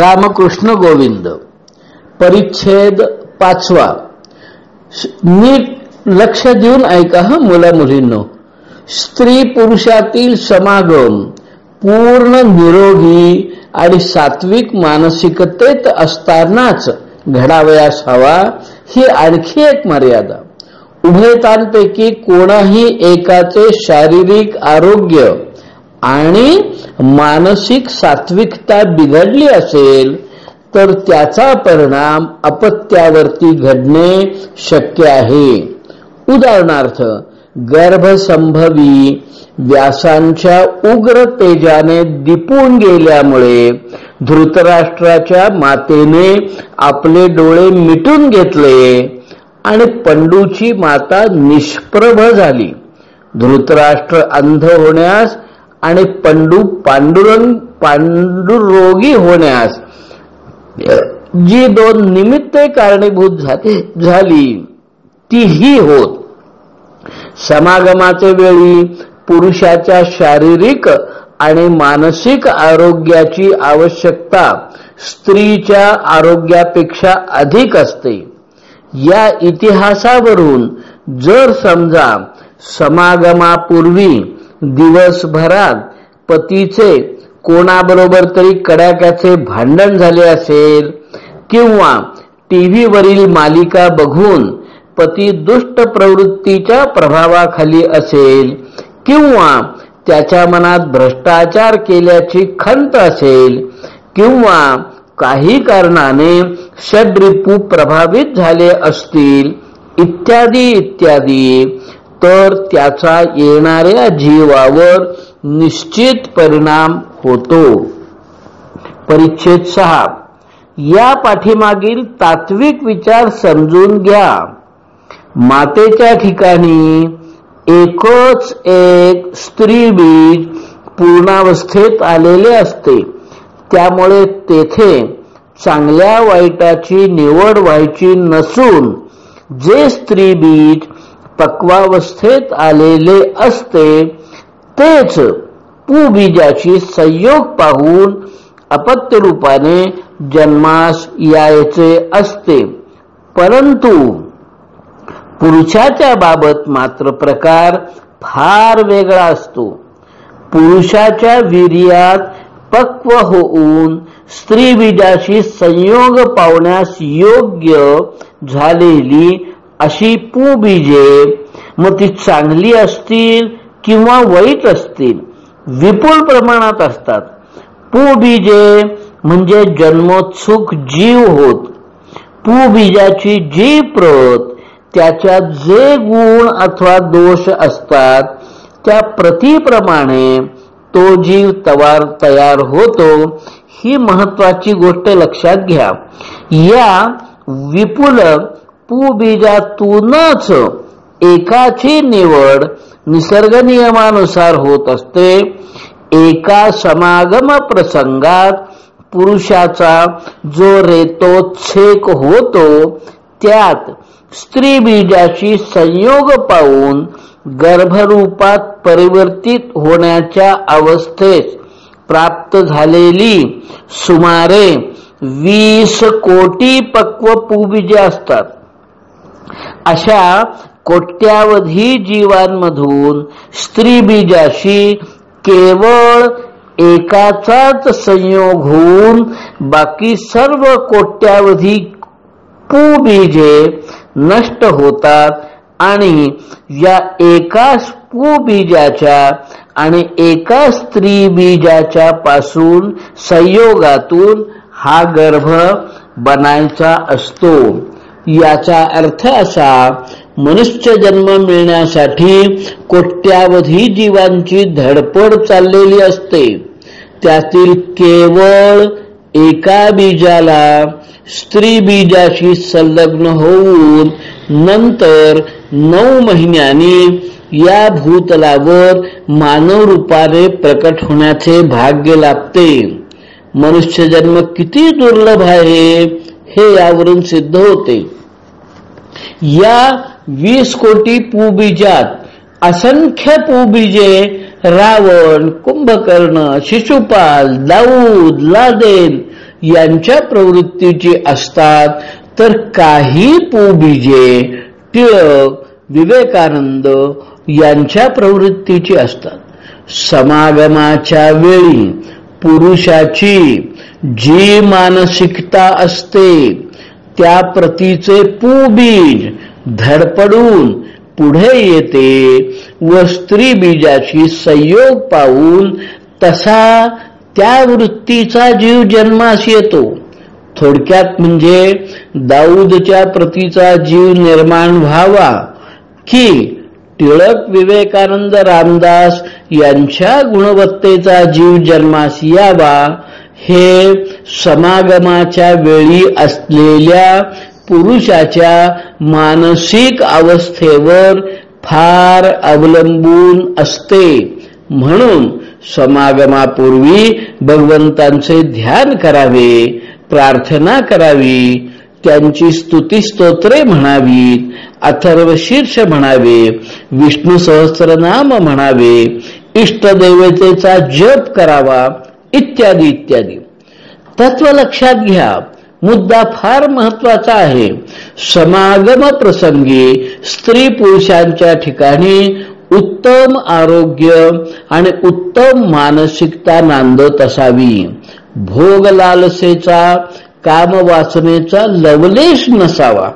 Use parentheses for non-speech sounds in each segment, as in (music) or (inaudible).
रामकृष्ण गोविंद परिच्छेद पाचवा. नीट लक्ष देऊन ऐका ह मुला मुलींनो स्त्री पुरुषातील समागम पूर्ण निरोगी आणि सात्विक मानसिकतेत असतानाच घडावयास हवा ही आणखी एक मर्यादा. उभयतांपैकी कोणाही एकाचे शारीरिक आरोग्य आणि मानसिक सात्विकता बिघडली असेल तर त्याचा परिणाम अपत्यावरती घडणे शक्य आहे. उदाहरणार्थ गर्भसंभवी व्यासांच्या उग्र तेजाने दिपून गेल्यामुळे धृतराष्ट्राच्या मातेने आपले डोळे मिटून घेतले आणि पंडूची माता निष्प्रभ झाली. धृतराष्ट्र अंध होण्यास आणि पंडू पांडुरंग पांडुरोगी होण्यास जी दोन निमित्ते कारणीभूत झाली ती ही होत. समागमाचे वेळी पुरुषाच्या शारीरिक आणि मानसिक आरोग्याची आवश्यकता स्त्रीच्या आरोग्यापेक्षा अधिक असते. या इतिहासावरून जर समजा समागमापूर्वी दिवसभरात पतीचे कोणाबरोबर तरी कडाक्याचे भांडण झाले असेल किंवा टीव्हीवरील मालिका बघून पती दुष्ट प्रवृत्तीच्या प्रभावाखाली असेल किंवा त्याच्या मनात भ्रष्टाचार केल्याची खंत असेल किंवा काही कारणाने षड्रिपू प्रभावित झाले असतील इत्यादी इत्यादी. तर त्याचा येणाऱ्या जीवावर निश्चित परिणाम होतो. परिच्छेद सहा. या पाठीमागील तात्विक विचार समजून घ्या. मातेच्या ठिकाणी एकच एक स्त्री बीज पूर्णावस्थेत आलेले असते. त्यामुळे तेथे चांगल्या वाईटाची निवड व्हायची नसून जे स्त्री बीज पक्वावस्थेत आलेले असते तेच पुबीजाची संयोग पाहून अपत्य रूपाने जन्मास यायचे असते. परंतु पुरुषाच्या बाबत मात्र प्रकार फार वेगळा असतो. पुरुषाच्या वीर्यात पक्व होऊन स्त्री बीजाशी संयोग पावण्यास योग्य झालेली अशी पुबीजे मग ती चांगली असतील किंवा वाईट असतील विपुल प्रमाणात असतात. पुबीजे म्हणजे जन्मोत्सुक जीव होत. पुबीजाची जी प्रत त्याच्यात जे गुण अथवा दोष असतात त्या प्रतीप्रमाणे तो जीव तवार तयार होतो ही महत्वाची गोष्ट लक्षात घ्या. या विपुल पूबीजातूनच एकाची निवड निसर्ग नियमानुसार होत असते. एका समागम प्रसंगात पुरुषाचा जो रेतोच्छेक होतो त्यात स्त्री बीजाशी संयोग पाहून गर्भरूपात परिवर्तित होण्याच्या अवस्थेत प्राप्त झालेली सुमारे वीस कोटी पक्व पूबीजे असतात. अशा कोट्यावधी जीवांमधून स्त्री बीजाशी केवळ एकाचाच संयोग होऊन बाकी सर्व कोट्यावधी पुबीजे नष्ट होतात आणि या एका पुबीजाच्या आणि एका स्त्री बीजाच्या पासून संयोगातून हा गर्भ बनायचा असतो. याचा अर्थ असा मनुष्य जन्म मिळण्यासाठी कोट्यावधी जीवांची धडपड चाललेली असते. त्यातील केवळ एका बीजाला स्त्री बीजाशी संलग्न होऊन नंतर नऊ महिन्यांनी या भूतलावर मानव रूपाने प्रकट होण्याचे भाग्य लाभते. मनुष्य जन्म किती दुर्लभ आहे हे यावरून सिद्ध होते. या वीस कोटी पूबीजात असंख्य पूबीजे रावण कुंभकर्ण शिशुपाल दाऊद लादेन यांच्या प्रवृत्तीची असतात तर काही पूबीजे टिळक विवेकानंद यांच्या प्रवृत्तीची असतात. समागमाच्या वेळी पुरुषाची जी मानसिकता असते त्या प्रतीचे पूबीज धडपडून पुढे येते व स्त्री बीजाशी संयोग पाहून तसा त्या वृत्तीचा जीव जन्मास येतो. थोडक्यात म्हणजे दाऊदच्या प्रतीचा जीव निर्माण व्हावा की टिळक विवेकानंद रामदास यांच्या गुणवत्तेचा जीव जन्मास यावा हे समागमाच्या वेळी असलेल्या पुरुषाच्या मानसिक अवस्थेवर फार अवलंबून असते. म्हणून समागमापूर्वी भगवंतांचे ध्यान करावे प्रार्थना करावी त्यांची स्तुती स्तोत्रे म्हणावीत अथर्व शीर्ष म्हणावे विष्णू सहस्रनाम म्हणावे इष्टदेवतेचा जप करावा इत्यादी इत्यादी. तत्व लक्षात घ्या मुद्दा फार महत्त्वाचा आहे. समागम प्रसंगी स्त्री पुरुषांच्या ठिकाणी उत्तम आरोग्य आणि उत्तम मानसिकता नांदत असावी. भोग लालसेचा काम वासनेचा लवलेश नसावा.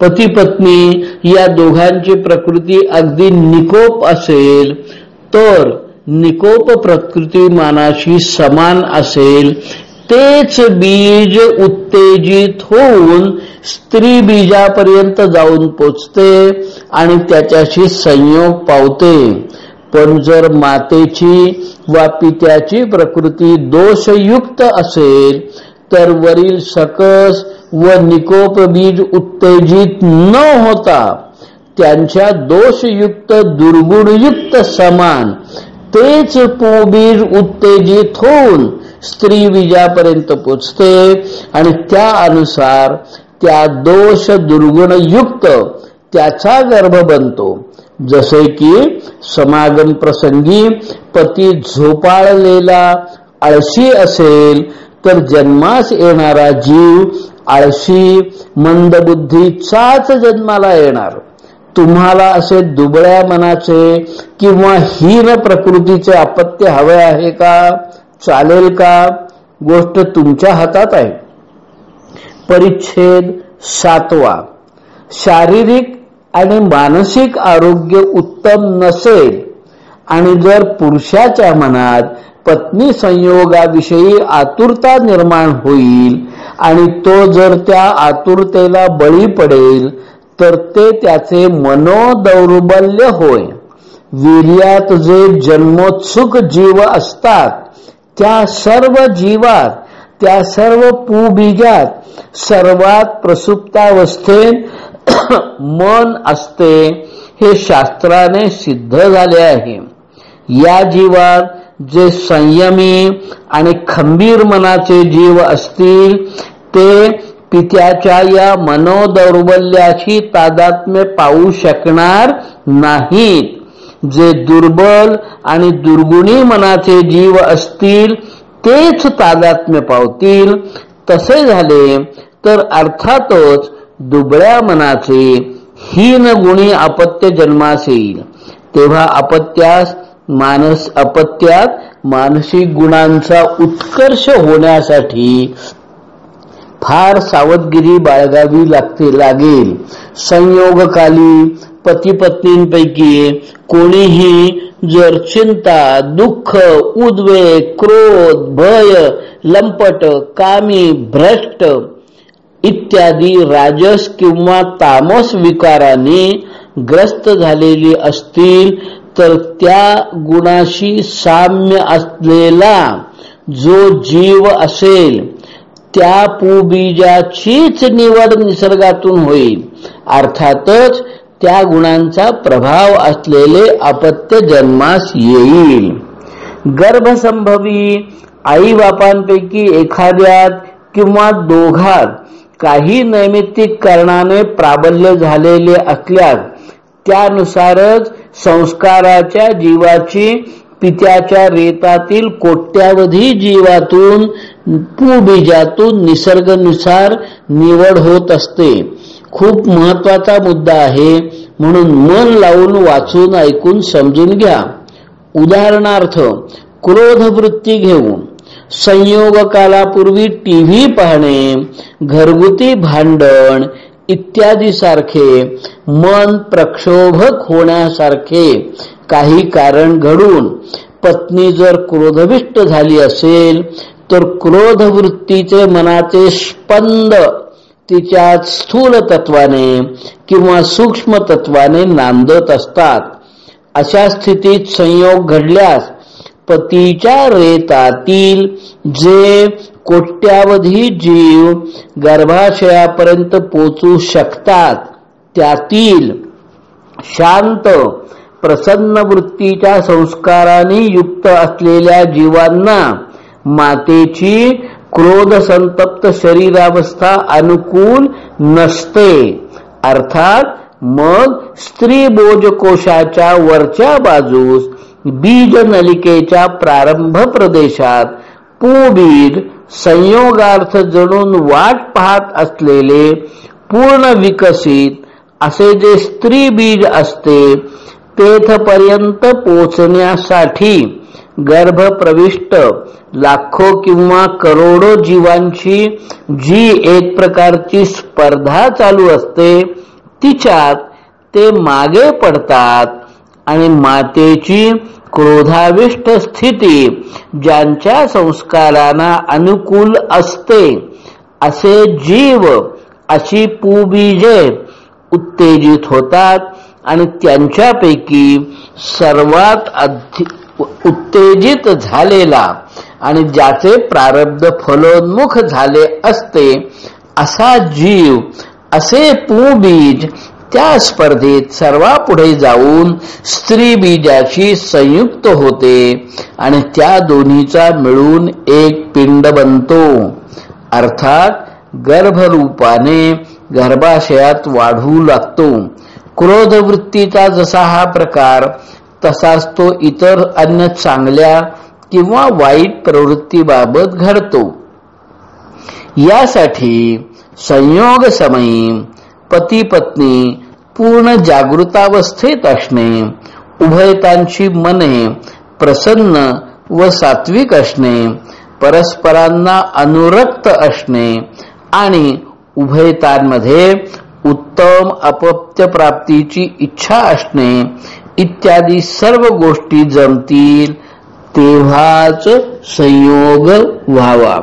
पती पत्नी या दोघांची प्रकृती अगदी निकोप असेल तर निकोप प्रकृती मानाशी समान असेल. तेच बीज उत्तेजित होऊन स्त्री बीजापर्यंत जाऊन पोचते आणि त्याच्याशी संयोग पावते. पण जर मातेची वा पित्याची प्रकृती दोषयुक्त असेल तर वरील सकस व निकोप बीज उत्तेजित न होता त्यांच्या दोषयुक्त दुर्गुणयुक्त समान तेच पोबीज उत्तेजित होऊन स्त्री बीजापर्यंत पोचते आणि त्या अनुसार त्या दोष दुर्गुणयुक्त त्याचा गर्भ बनतो. जसे की समागम प्रसंगी पती झोपाळलेला आळशी असेल तर जन्मास येणारा जीव आळशी मंदबुद्धीचाच जन्माला येणार. तुम्हाला असे दुबळ्या मनाचे किंवा हीन प्रकृतीचे अपत्य हवे आहे का? चालेल का? गोष्ट तुमच्या हातात आहे. परिच्छेद सातवा. शारीरिक आणि मानसिक आरोग्य उत्तम नसेल आणि जर पुरुषाच्या मनात पत्नी संयोगाविषयी आतुरता निर्माण होईल आणि तो जर त्या आतुरतेला बळी पडेल तर ते त्याचे मनोदौर्बल्य होय. वीर्यात जे जन्मोत्सुक जीव असतात त्या सर्व जीवात त्या सर्व पूबीजात सर्वात प्रसुप्तावस्थेत (clears throat) मन असते हे शास्त्राने सिद्ध झाले आहे. या जीवात जे संयमी आणि खंबीर मनाचे जीव असतील ते पित्याच्या या मनोदौर्बल्याची तादात्म्य पाहू शकणार नाहीत. जे दुर्बल आणि दुर्गुणी मनाचे जीव असतील तेच तादात्म्य पावतील. तसे झाले तर अर्थातच दुबळ्या मनाचे हीन गुणी अपत्य जन्मास येईल. तेव्हा अपत्यास मानस अपत्यात मानसिक गुणांचा उत्कर्ष होण्यासाठी फार सावधगिरी बाळगावी लागते लागेल. संयोगकाली पती पत्नींपैकी कोणीही जर चिंता दुःख उद्वेग क्रोध भय लंपट कामी भ्रष्ट इत्यादी राजस किंवा तामस विकाराने ग्रस्त झालेली असतील तर त्या गुणाशी साम्य असलेला जो जीव असेल त्या पूबीजाचीच निवड निसर्गातून होईल. अर्थातच त्या गुणांचा प्रभाव असलेले अपत्य जन्मास येईल. गर्भसंभवी आई बापांपैकी एखाद्यात किंवा दोघात काही नैमित्तिक कारणाने प्राबल्य झालेले असल्यास त्यानुसारच संस्काराच्या जीवाची पित्याच्या रेतातील कोट्यावधी जीवातून पुबीजातून निसर्गनुसार निवड होत असते. खूप महत्त्वाचा मुद्दा आहे म्हणून मन लावून वाचून ऐकून समजून घ्या. उदाहरणार्थ क्रोध वृत्ती घेऊन संयोग कालापूर्वी टीव्ही पाहणे घरगुती भांडण इत्यादी सारखे मन प्रक्षोभक होण्यासारखे काही कारण घडून पत्नी जर क्रोधविष्ट झाली असेल तर क्रोध वृत्तीचे मनाचे स्पंद तिच्या स्थूल तत्वाने किंवा सूक्ष्म तत्वाने नांदत असतात. अशा स्थितीत संयोग घडल्यास पतीच्या रेतातील जे कोट्यावधी जीव गर्भाशयापर्यंत पोचू शकतात. त्यातील शांत प्रसन्न वृत्तीच्या संस्काराने युक्त असलेल्या जीवांना मातेची क्रोध संतप्त शरीरावस्था अनुकूल नसते. अर्थात मग स्त्री बोजकोशाच्या वरच्या बाजूस बीज नलिकेच्या प्रारंभ प्रदेशात पुबीज संयोगार्थ जणून वाट पाहत असलेले पूर्ण विकसित असे जे स्त्री बीज असते तेथपर्यंत पोचण्यासाठी गर्भ प्रविष्ट लाखो किंवा करोडो जीवांची जी एक प्रकारची स्पर्धा चालू असते तिच्यात ते मागे पडतात. आणि मातेची क्रोधाविष्ट स्थिती ज्यांच्या संस्कारांना अनुकूल असते असे जीव अशी पूबीजे उत्तेजित होतात आणि त्यांच्यापैकी सर्वात उत्तेजित झालेला आणि ज्याचे प्रारब्ध फलोन्मुख झाले असते असा जीव असे पूबीज त्या स्पर्धेत सर्वापुढे जाऊन स्त्री बीजाशी संयुक्त होते आणि त्या दोन्हीचा मिळून एक पिंड बनतो. अर्थात गर्भरूपाने गर्भाशयात वाढू लागतो. क्रोध वृत्तीचा जसा हा प्रकार तसाच तो इतर अन्य चांगल्या किंवा वाईट प्रवृत्तीबाबत घडतो. यासाठी संयोग समयी पती पत्नी पूर्ण जागृतावस्थेत असणे उभयतांची मने प्रसन्न व सात्विक असणे परस्परांना अनुरक्त असणे आणि उभयतांमध्ये उत्तम अपत्य प्राप्तीची इच्छा असणे इत्यादी सर्व गोष्टी जमतील तेव्हाच संयोग व्हावा.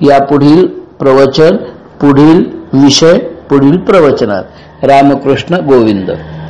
या पुढील प्रवचन पुढील विषय पुढील प्रवचनात. रामकृष्ण गोविंद.